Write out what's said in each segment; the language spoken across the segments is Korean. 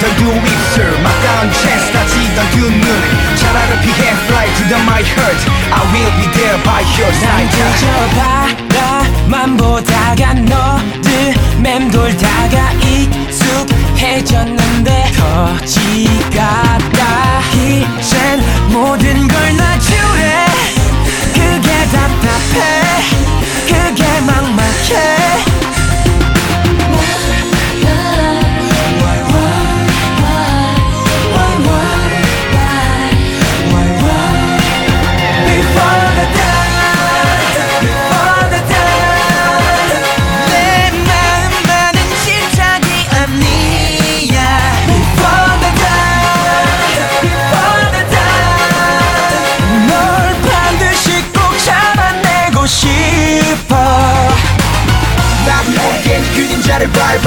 던던 두 입술 막다운 찬스 다치던 두눈 차라를 피해 fly to the my heart. I will be there by your side. 난 바라만 보다가 너를 맴돌다가 익숙해졌는데 거지 같다.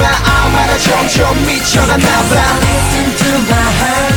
그림자를 밟아 아마나 점점 미쳐가나봐. Listen to my heart